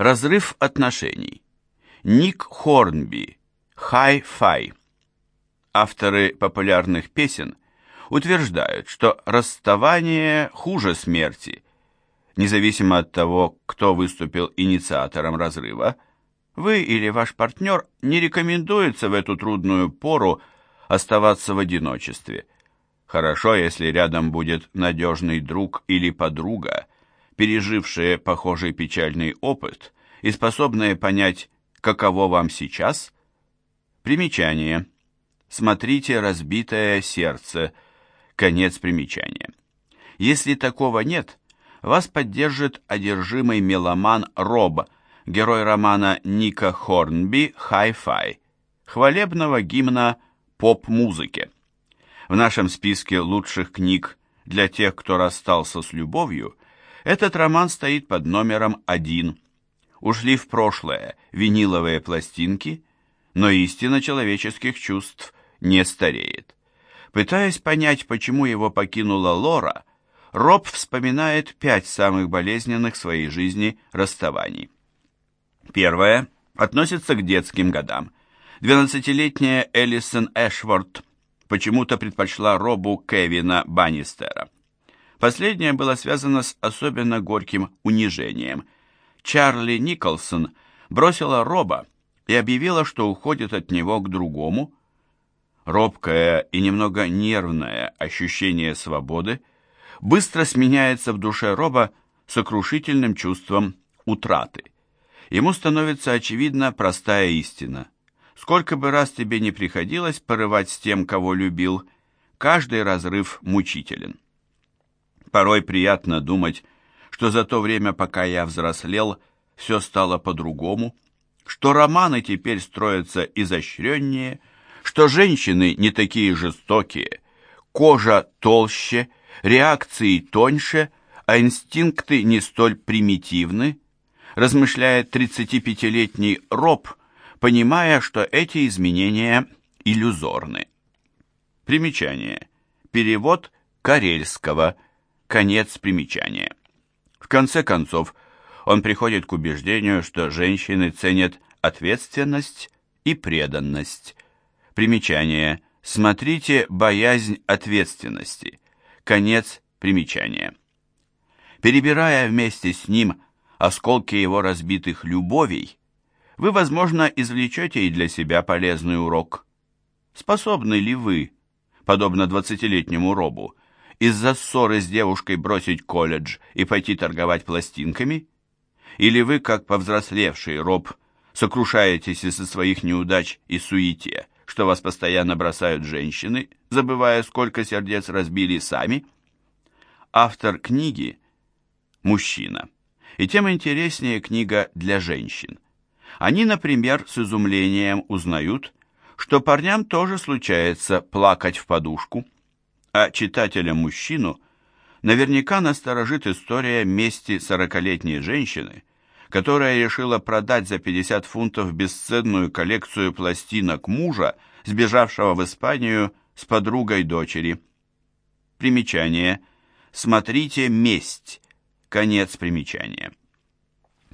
Разрыв отношений. Ник Хорнби. Хай-фай. Авторы популярных песен утверждают, что расставание хуже смерти. Независимо от того, кто выступил инициатором разрыва, вы или ваш партнер не рекомендуется в эту трудную пору оставаться в одиночестве. Хорошо, если рядом будет надежный друг или подруга, пережившие похожий печальный опыт и способные понять, каково вам сейчас. Примечание. Смотрите «Разбитое сердце», конец примечания. Если такого нет, вас поддержит одержимый меломан Роб, герой романа Ника Хорнби «Хай-фай», хвалебного гимна поп-музыке. В нашем списке лучших книг для тех, кто расстался с любовью, этот роман стоит под номером один. Ушли в прошлое виниловые пластинки, но истина человеческих чувств не стареет. Пытаясь понять, почему его покинула Лора, Роб вспоминает пять самых болезненных в своей жизни расставаний. Первое относится к детским годам. 12-летняя Элисон Эшворт почему-то предпочла Робу Кевина Баннистера. Последнее было связано с особенно горьким унижением. Чарли Николсон бросила Роба и объявила, что уходит от него к другому. Робкое и немного нервное ощущение свободы быстро сменяется в душе Роба сокрушительным чувством утраты. Ему становится очевидна простая истина. Сколько бы раз тебе не приходилось порывать с тем, кого любил, каждый разрыв мучителен. Порой приятно думать, что за то время, пока я взрослел, все стало по-другому, что романы теперь строятся изощреннее, что женщины не такие жестокие, кожа толще, реакции тоньше, а инстинкты не столь примитивны, размышляет 35-летний Роб, понимая, что эти изменения иллюзорны. Примечание. Перевод карельского – Конец примечания. В конце концов, он приходит к убеждению, что женщины ценят ответственность и преданность. Примечание. Смотрите «Боязнь ответственности». Конец примечания. Перебирая вместе с ним осколки его разбитых любовей, вы, возможно, извлечете и для себя полезный урок. Способны ли вы, подобно двадцатилетнему Робу, из-за ссоры с девушкой бросить колледж и пойти торговать пластинками? Или вы, как повзрослевший Роб, сокрушаетесь из-за своих неудач и суете, что вас постоянно бросают женщины, забывая, сколько сердец разбили сами? Автор книги – мужчина. И тем интереснее книга для женщин. Они, например, с изумлением узнают, что парням тоже случается плакать в подушку – а читателя-мужчину наверняка насторожит история мести сорокалетней женщины, которая решила продать за 50 фунтов бесценную коллекцию пластинок мужа, сбежавшего в Испанию с подругой дочери. Примечание. Смотрите «Месть». Конец примечания.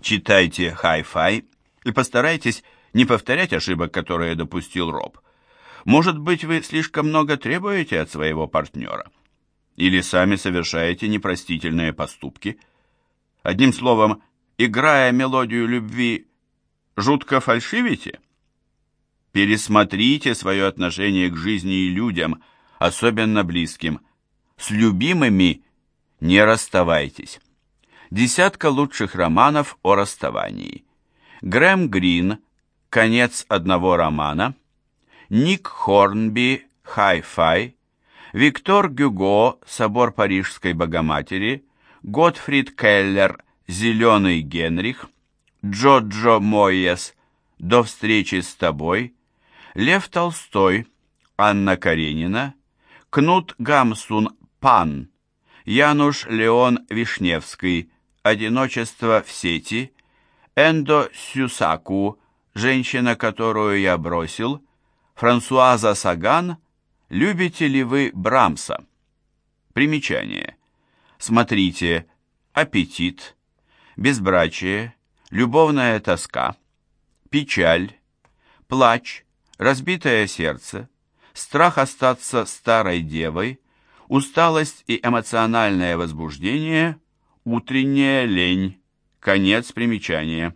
Читайте «Хай-фай» и постарайтесь не повторять ошибок, которые допустил Роб. Может быть, вы слишком много требуете от своего партнера? Или сами совершаете непростительные поступки? Одним словом, играя мелодию любви, жутко фальшивите? Пересмотрите свое отношение к жизни и людям, особенно близким. С любимыми не расставайтесь. Десятка лучших романов о расставании. Грэм Грин «Конец одного романа» Ник Хорнби «Хай-фай», Виктор Гюго «Собор Парижской Богоматери», Готфрид Келлер «Зеленый Генрих», Джоджо Мойес «До встречи с тобой», Лев Толстой, Анна Каренина, Кнут Гамсун «Пан», Януш Леон Вишневский «Одиночество в сети», Эндо Сюсаку «Женщина, которую я бросил», Франсуаза Саган «Любите ли вы Брамса?» Примечание. Смотрите «Аппетит», «Безбрачие», любовная тоска, печаль, плач, разбитое сердце, страх остаться старой девой, усталость и эмоциональное возбуждение, утренняя лень, конец примечания.